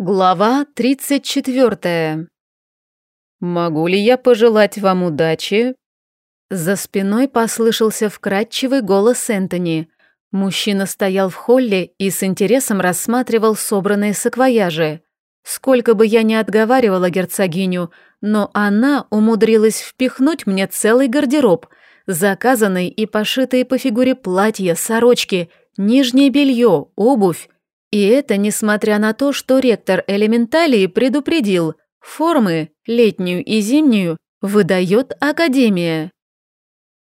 Глава 34. «Могу ли я пожелать вам удачи?» За спиной послышался вкрадчивый голос Энтони. Мужчина стоял в холле и с интересом рассматривал собранные саквояжи. Сколько бы я ни отговаривала герцогиню, но она умудрилась впихнуть мне целый гардероб, заказанный и пошитые по фигуре платья, сорочки, нижнее белье, обувь, и это несмотря на то, что ректор элементалии предупредил, формы, летнюю и зимнюю, выдает Академия.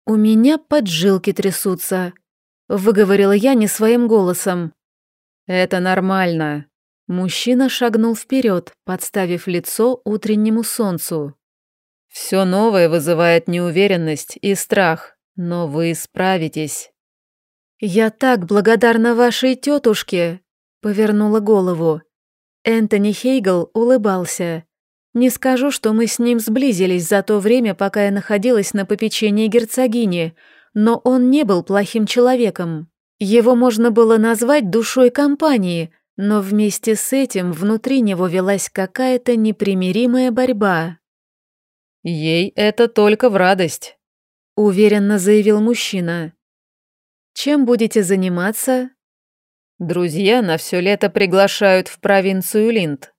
«У меня поджилки трясутся», — выговорила я не своим голосом. «Это нормально». Мужчина шагнул вперед, подставив лицо утреннему солнцу. «Все новое вызывает неуверенность и страх, но вы справитесь». «Я так благодарна вашей тетушке», Повернула голову. Энтони Хейгл улыбался. Не скажу, что мы с ним сблизились за то время, пока я находилась на попечении герцогини, но он не был плохим человеком. Его можно было назвать душой компании, но вместе с этим внутри него велась какая-то непримиримая борьба. «Ей это только в радость», — уверенно заявил мужчина. «Чем будете заниматься?» Друзья на все лето приглашают в провинцию Линд.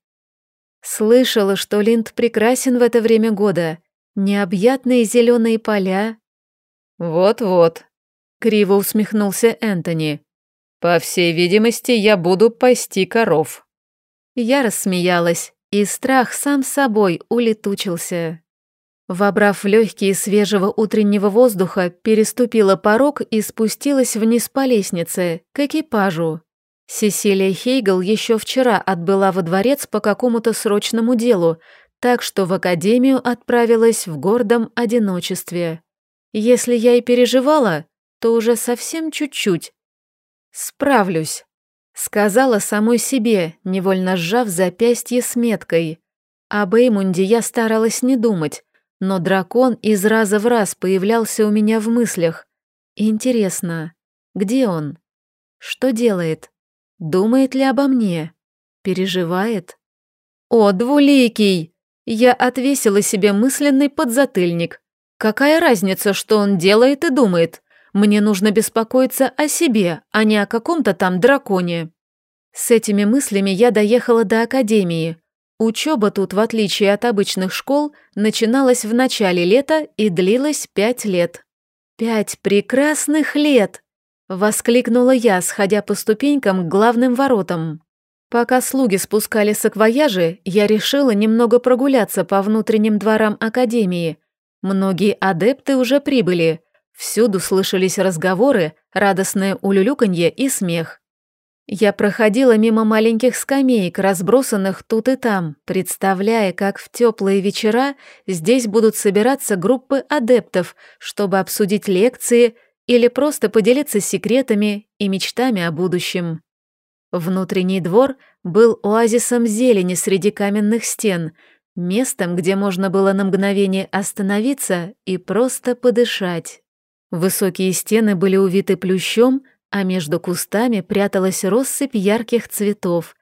Слышала, что Линд прекрасен в это время года. Необъятные зеленые поля. Вот-вот, криво усмехнулся Энтони. По всей видимости, я буду пасти коров. Я рассмеялась, и страх сам собой улетучился. Вобрав легкие свежего утреннего воздуха, переступила порог и спустилась вниз по лестнице, к экипажу. Сесилия Хейгл еще вчера отбыла во дворец по какому-то срочному делу, так что в академию отправилась в гордом одиночестве. Если я и переживала, то уже совсем чуть-чуть. «Справлюсь», — сказала самой себе, невольно сжав запястье с меткой. Об Эймунде я старалась не думать, но дракон из раза в раз появлялся у меня в мыслях. Интересно, где он? Что делает? Думает ли обо мне? Переживает? О, двуликий! Я отвесила себе мысленный подзатыльник. Какая разница, что он делает и думает? Мне нужно беспокоиться о себе, а не о каком-то там драконе. С этими мыслями я доехала до академии. Учеба тут, в отличие от обычных школ, начиналась в начале лета и длилась пять лет. Пять прекрасных лет! Воскликнула я, сходя по ступенькам к главным воротам. Пока слуги спускали саквояжи, я решила немного прогуляться по внутренним дворам Академии. Многие адепты уже прибыли. Всюду слышались разговоры, радостное улюлюканье и смех. Я проходила мимо маленьких скамеек, разбросанных тут и там, представляя, как в теплые вечера здесь будут собираться группы адептов, чтобы обсудить лекции, или просто поделиться секретами и мечтами о будущем. Внутренний двор был оазисом зелени среди каменных стен, местом, где можно было на мгновение остановиться и просто подышать. Высокие стены были увиты плющом, а между кустами пряталась россыпь ярких цветов.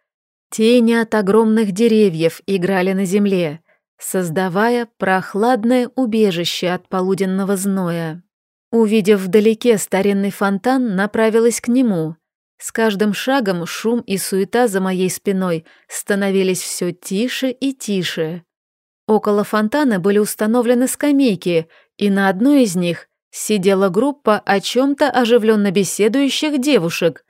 Тени от огромных деревьев играли на земле, создавая прохладное убежище от полуденного зноя. Увидев вдалеке старинный фонтан, направилась к нему. С каждым шагом шум и суета за моей спиной становились все тише и тише. Около фонтана были установлены скамейки, и на одной из них сидела группа о чем-то оживленно беседующих девушек.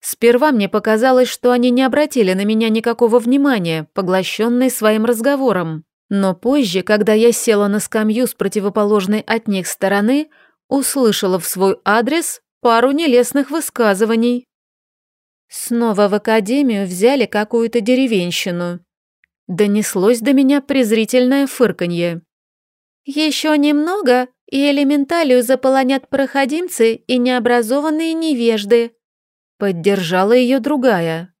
Сперва мне показалось, что они не обратили на меня никакого внимания, поглощенные своим разговором. Но позже, когда я села на скамью с противоположной от них стороны, услышала в свой адрес пару нелестных высказываний. Снова в академию взяли какую-то деревенщину. Донеслось до меня презрительное фырканье. Еще немного, и элементалию заполонят проходимцы и необразованные невежды. Поддержала ее другая.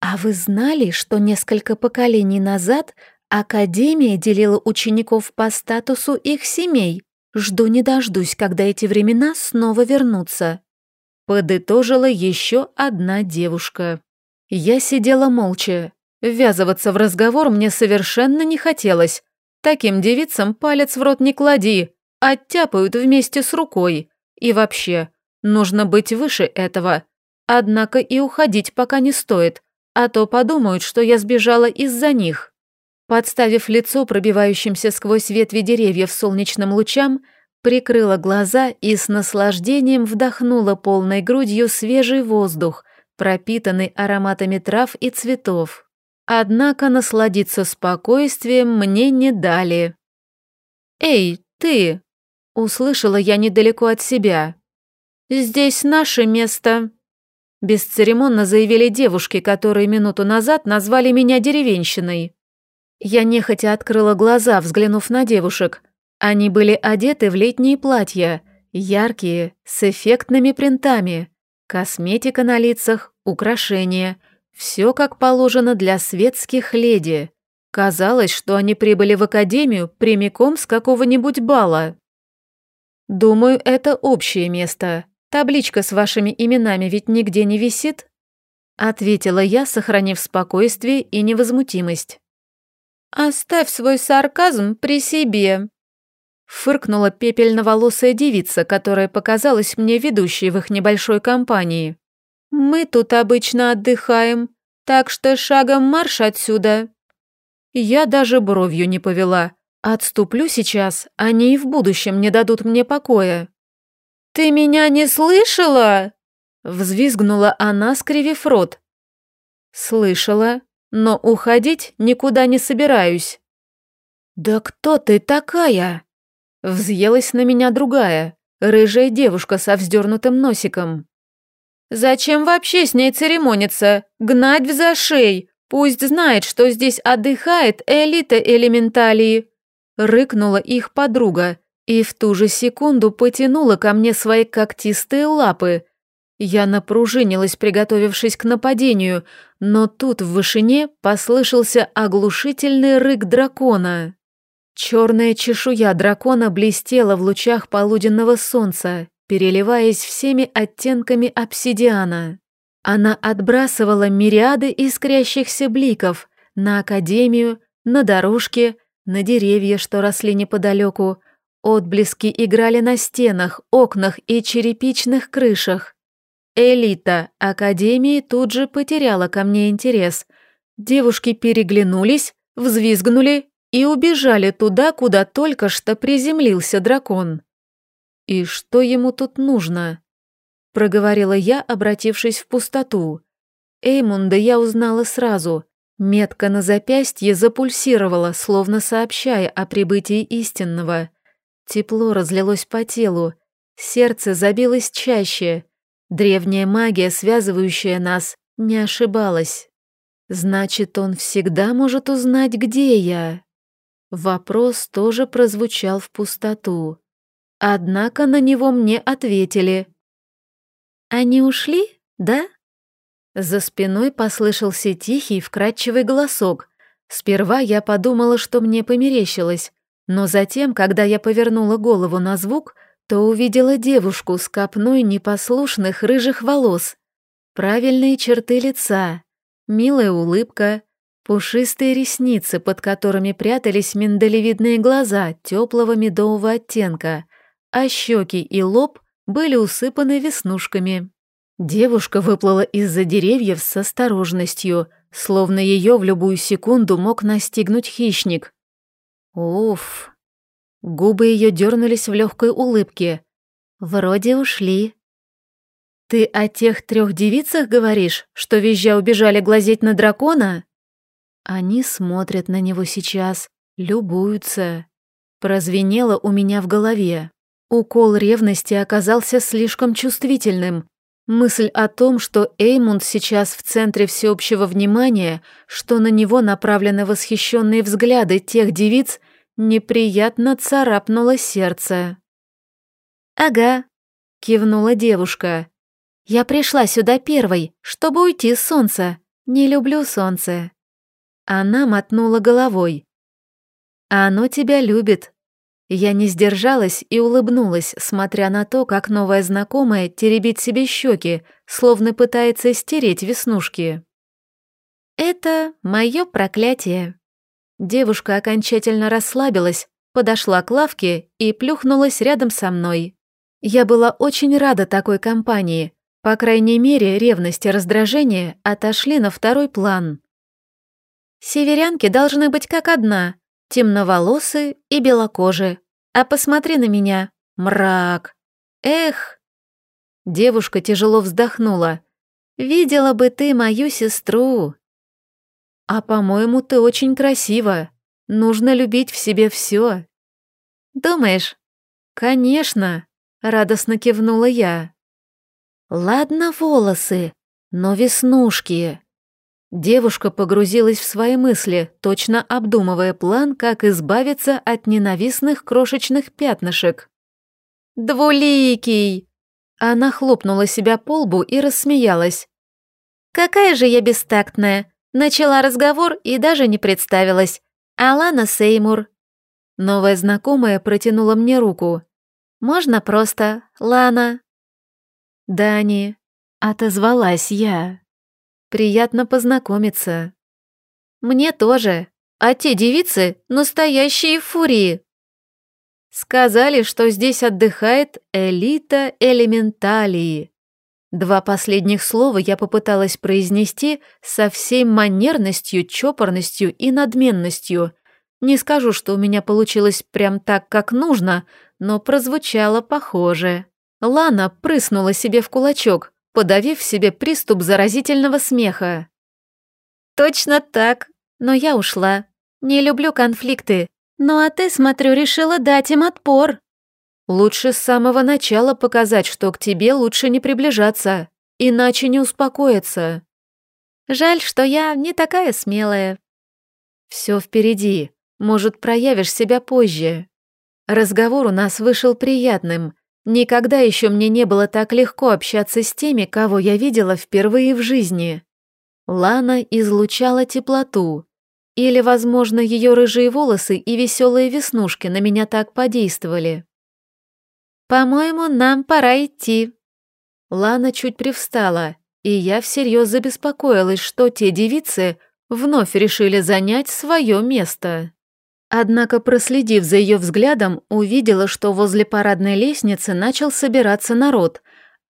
А вы знали, что несколько поколений назад Академия делила учеников по статусу их семей? Жду не дождусь, когда эти времена снова вернутся. Подытожила еще одна девушка. Я сидела молча. Ввязываться в разговор мне совершенно не хотелось. Таким девицам палец в рот не клади, оттяпают вместе с рукой. И вообще, нужно быть выше этого. Однако и уходить пока не стоит, а то подумают, что я сбежала из-за них. Подставив лицо пробивающимся сквозь ветви деревьев солнечным лучам, прикрыла глаза и с наслаждением вдохнула полной грудью свежий воздух, пропитанный ароматами трав и цветов. Однако насладиться спокойствием мне не дали. «Эй, ты!» — услышала я недалеко от себя. «Здесь наше место!» Бесцеремонно заявили девушки, которые минуту назад назвали меня деревенщиной. Я нехотя открыла глаза, взглянув на девушек. Они были одеты в летние платья, яркие, с эффектными принтами. Косметика на лицах, украшения. Все как положено для светских леди. Казалось, что они прибыли в академию прямиком с какого-нибудь бала. Думаю, это общее место. Табличка с вашими именами ведь нигде не висит? Ответила я, сохранив спокойствие и невозмутимость. «Оставь свой сарказм при себе», — фыркнула пепельноволосая девица, которая показалась мне ведущей в их небольшой компании. «Мы тут обычно отдыхаем, так что шагом марш отсюда». Я даже бровью не повела. Отступлю сейчас, они и в будущем не дадут мне покоя. «Ты меня не слышала?» Взвизгнула она, скривив рот. «Слышала, но уходить никуда не собираюсь». «Да кто ты такая?» Взъелась на меня другая, рыжая девушка со вздернутым носиком. «Зачем вообще с ней церемониться? Гнать в зашей! Пусть знает, что здесь отдыхает элита элементалии!» Рыкнула их подруга и в ту же секунду потянула ко мне свои когтистые лапы – я напружинилась, приготовившись к нападению, но тут в вышине послышался оглушительный рык дракона. Черная чешуя дракона блестела в лучах полуденного солнца, переливаясь всеми оттенками обсидиана. Она отбрасывала мириады искрящихся бликов на академию, на дорожки, на деревья, что росли неподалеку. Отблески играли на стенах, окнах и черепичных крышах. Элита Академии тут же потеряла ко мне интерес. Девушки переглянулись, взвизгнули и убежали туда, куда только что приземлился дракон. «И что ему тут нужно?» — проговорила я, обратившись в пустоту. Эймунда я узнала сразу. Метка на запястье запульсировала, словно сообщая о прибытии истинного. Тепло разлилось по телу, сердце забилось чаще — Древняя магия, связывающая нас, не ошибалась. Значит, он всегда может узнать, где я. Вопрос тоже прозвучал в пустоту. Однако на него мне ответили. «Они ушли, да?» За спиной послышался тихий, вкрадчивый голосок. Сперва я подумала, что мне померещилось, но затем, когда я повернула голову на звук, то увидела девушку с копной непослушных рыжих волос, правильные черты лица, милая улыбка, пушистые ресницы, под которыми прятались миндалевидные глаза теплого медового оттенка, а щеки и лоб были усыпаны веснушками. Девушка выплыла из-за деревьев с осторожностью, словно ее в любую секунду мог настигнуть хищник. Уф, Губы ее дернулись в легкой улыбке. Вроде ушли. «Ты о тех трех девицах говоришь, что визжа убежали глазеть на дракона?» Они смотрят на него сейчас, любуются. Прозвенело у меня в голове. Укол ревности оказался слишком чувствительным. Мысль о том, что Эймунд сейчас в центре всеобщего внимания, что на него направлены восхищенные взгляды тех девиц, Неприятно царапнуло сердце. «Ага», — кивнула девушка. «Я пришла сюда первой, чтобы уйти с солнца. Не люблю солнце». Она мотнула головой. «Оно тебя любит». Я не сдержалась и улыбнулась, смотря на то, как новая знакомая теребит себе щеки, словно пытается стереть веснушки. Это мое проклятие. Девушка окончательно расслабилась, подошла к лавке и плюхнулась рядом со мной. Я была очень рада такой компании. По крайней мере, ревность и раздражение отошли на второй план. Северянки должны быть как одна, темноволосые и белокожие. А посмотри на меня, мрак. Эх. Девушка тяжело вздохнула. Видела бы ты мою сестру. А по-моему, ты очень красива. Нужно любить в себе все. Думаешь? Конечно, радостно кивнула я. Ладно, волосы, но веснушки. Девушка погрузилась в свои мысли, точно обдумывая план, как избавиться от ненавистных крошечных пятнышек. «Двуликий!» Она хлопнула себя по лбу и рассмеялась. «Какая же я бестактная! Начала разговор и даже не представилась. Алана Сеймур». Новая знакомая протянула мне руку. «Можно просто, Лана?» «Дани», — отозвалась я. Приятно познакомиться. Мне тоже. А те девицы — настоящие фурии. Сказали, что здесь отдыхает элита элементалии. Два последних слова я попыталась произнести со всей манерностью, чопорностью и надменностью. Не скажу, что у меня получилось прям так, как нужно, но прозвучало похоже. Лана прыснула себе в кулачок, подавив себе приступ заразительного смеха. «Точно так, но я ушла. Не люблю конфликты. Ну а ты, смотрю, решила дать им отпор». «Лучше с самого начала показать, что к тебе лучше не приближаться, иначе не успокоиться». «Жаль, что я не такая смелая». «Все впереди. Может, проявишь себя позже». Разговор у нас вышел приятным, Никогда еще мне не было так легко общаться с теми, кого я видела впервые в жизни. Лана излучала теплоту. Или, возможно, ее рыжие волосы и веселые веснушки на меня так подействовали. «По-моему, нам пора идти». Лана чуть привстала, и я всерьез забеспокоилась, что те девицы вновь решили занять свое место. Однако, проследив за ее взглядом, увидела, что возле парадной лестницы начал собираться народ.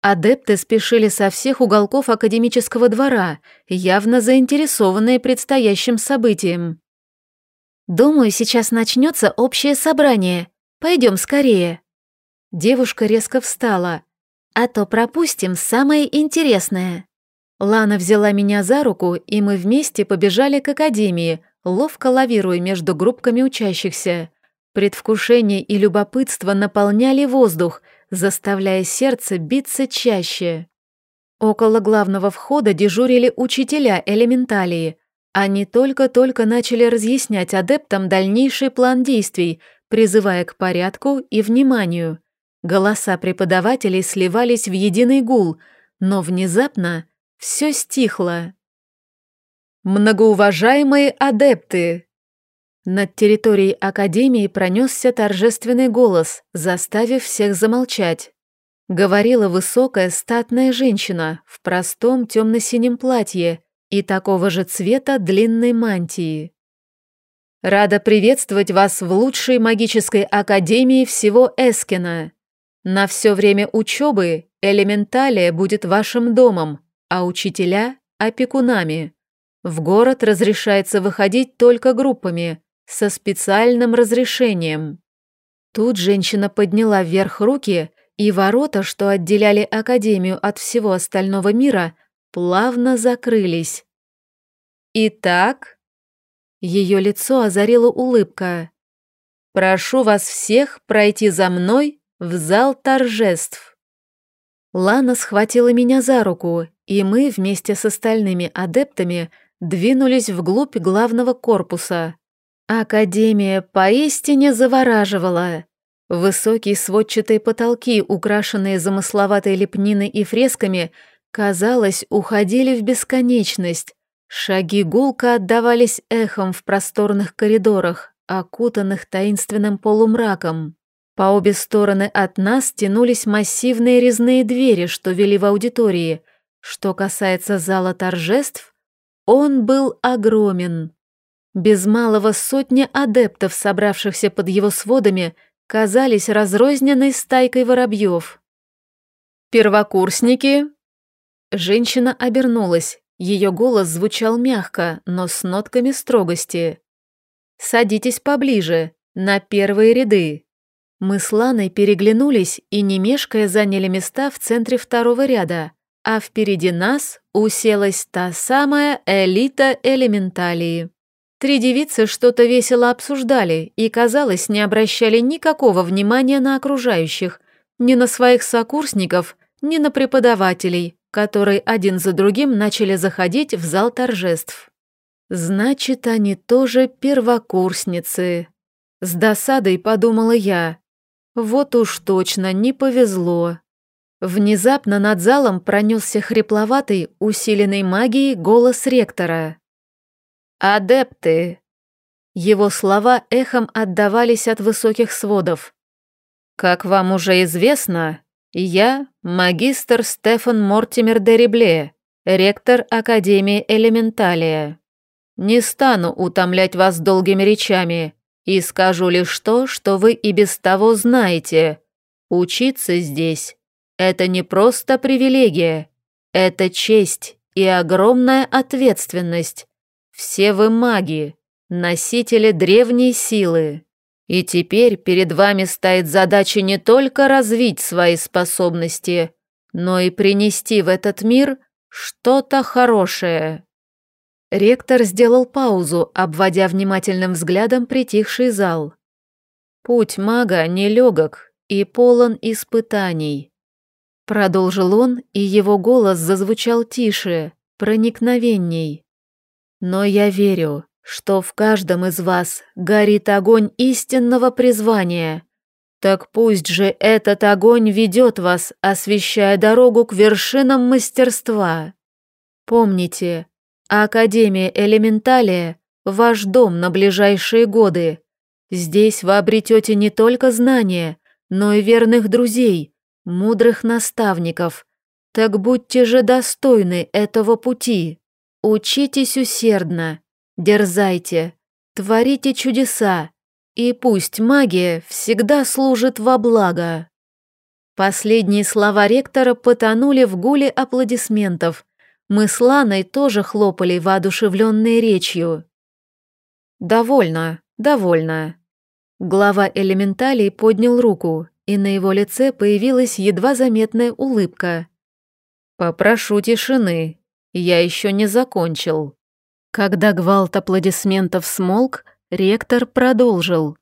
Адепты спешили со всех уголков академического двора, явно заинтересованные предстоящим событием. «Думаю, сейчас начнется общее собрание. Пойдем скорее». Девушка резко встала. «А то пропустим самое интересное». Лана взяла меня за руку, и мы вместе побежали к академии, ловко лавируя между группками учащихся. Предвкушение и любопытство наполняли воздух, заставляя сердце биться чаще. Около главного входа дежурили учителя элементалии. Они только-только начали разъяснять адептам дальнейший план действий, призывая к порядку и вниманию. Голоса преподавателей сливались в единый гул, но внезапно все стихло. Многоуважаемые адепты! Над территорией Академии пронесся торжественный голос, заставив всех замолчать. Говорила высокая статная женщина в простом темно-синем платье и такого же цвета длинной мантии. Рада приветствовать вас в лучшей магической академии всего Эскина. На все время учебы элементалия будет вашим домом, а учителя – опекунами. В город разрешается выходить только группами, со специальным разрешением. Тут женщина подняла вверх руки, и ворота, что отделяли Академию от всего остального мира, плавно закрылись. «Итак...» Ее лицо озарила улыбка. «Прошу вас всех пройти за мной в зал торжеств». Лана схватила меня за руку, и мы вместе с остальными адептами – двинулись вглубь главного корпуса. Академия поистине завораживала. Высокие сводчатые потолки, украшенные замысловатой лепниной и фресками, казалось, уходили в бесконечность. Шаги гулко отдавались эхом в просторных коридорах, окутанных таинственным полумраком. По обе стороны от нас тянулись массивные резные двери, что вели в аудитории. Что касается зала торжеств, Он был огромен. Без малого сотни адептов, собравшихся под его сводами, казались разрозненной стайкой воробьев. «Первокурсники?» Женщина обернулась. Ее голос звучал мягко, но с нотками строгости. «Садитесь поближе, на первые ряды». Мы с Ланой переглянулись и, не мешкая, заняли места в центре второго ряда, а впереди нас уселась та самая элита элементалии. Три девицы что-то весело обсуждали и, казалось, не обращали никакого внимания на окружающих, ни на своих сокурсников, ни на преподавателей, которые один за другим начали заходить в зал торжеств. Значит, они тоже первокурсницы. С досадой подумала я. Вот уж точно не повезло. Внезапно над залом пронесся хрипловатый, усиленный магией голос ректора. «Адепты!» Его слова эхом отдавались от высоких сводов. «Как вам уже известно, я магистр Стефан Мортимер Деребле, ректор Академии Элементалия. Не стану утомлять вас долгими речами и скажу лишь то, что вы и без того знаете. Учиться здесь – это не просто привилегия, это честь и огромная ответственность. Все вы маги, носители древней силы. И теперь перед вами стоит задача не только развить свои способности, но и принести в этот мир что-то хорошее. Ректор сделал паузу, обводя внимательным взглядом притихший зал. Путь мага нелегок и полон испытаний. Продолжил он, и его голос зазвучал тише, проникновенней. Но я верю, что в каждом из вас горит огонь истинного призвания. Так пусть же этот огонь ведет вас, освещая дорогу к вершинам мастерства. Помните, Академия Элементалия – ваш дом на ближайшие годы. Здесь вы обретете не только знания, но и верных друзей, мудрых наставников. Так будьте же достойны этого пути. Учитесь усердно, Дерзайте, творите чудеса, и пусть магия всегда служит во благо. Последние слова ректора потонули в гуле аплодисментов. Мы с Ланой тоже хлопали воодушевленной речью. «Довольно, довольно». Глава элементалей поднял руку, и на его лице появилась едва заметная улыбка. «Попрошу тишины, я еще не закончил». Когда гвалт аплодисментов смолк, ректор продолжил.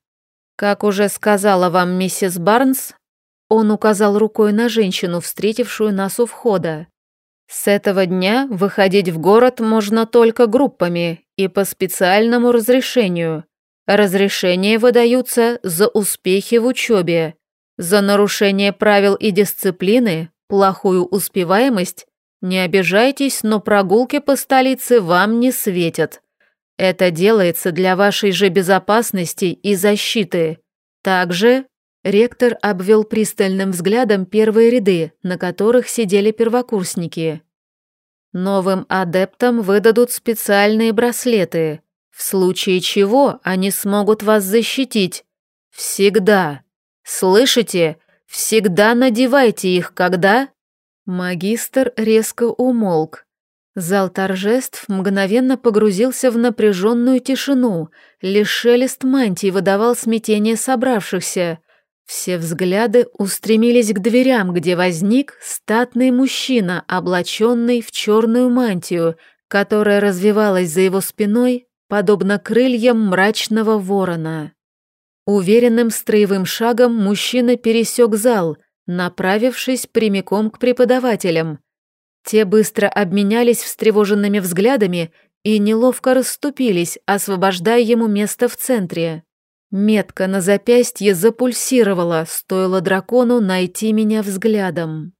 «Как уже сказала вам миссис Барнс, он указал рукой на женщину, встретившую нас у входа. С этого дня выходить в город можно только группами и по специальному разрешению. Разрешения выдаются за успехи в учебе, за нарушение правил и дисциплины, плохую успеваемость не обижайтесь, но прогулки по столице вам не светят. Это делается для вашей же безопасности и защиты. Также ректор обвел пристальным взглядом первые ряды, на которых сидели первокурсники. Новым адептам выдадут специальные браслеты, в случае чего они смогут вас защитить. Всегда. Слышите? Всегда надевайте их, когда Магистр резко умолк. Зал торжеств мгновенно погрузился в напряженную тишину, лишь шелест мантий выдавал смятение собравшихся. Все взгляды устремились к дверям, где возник статный мужчина, облаченный в черную мантию, которая развивалась за его спиной, подобно крыльям мрачного ворона. Уверенным строевым шагом мужчина пересек зал, направившись прямиком к преподавателям. Те быстро обменялись встревоженными взглядами и неловко расступились, освобождая ему место в центре. Метка на запястье запульсировала, стоило дракону найти меня взглядом.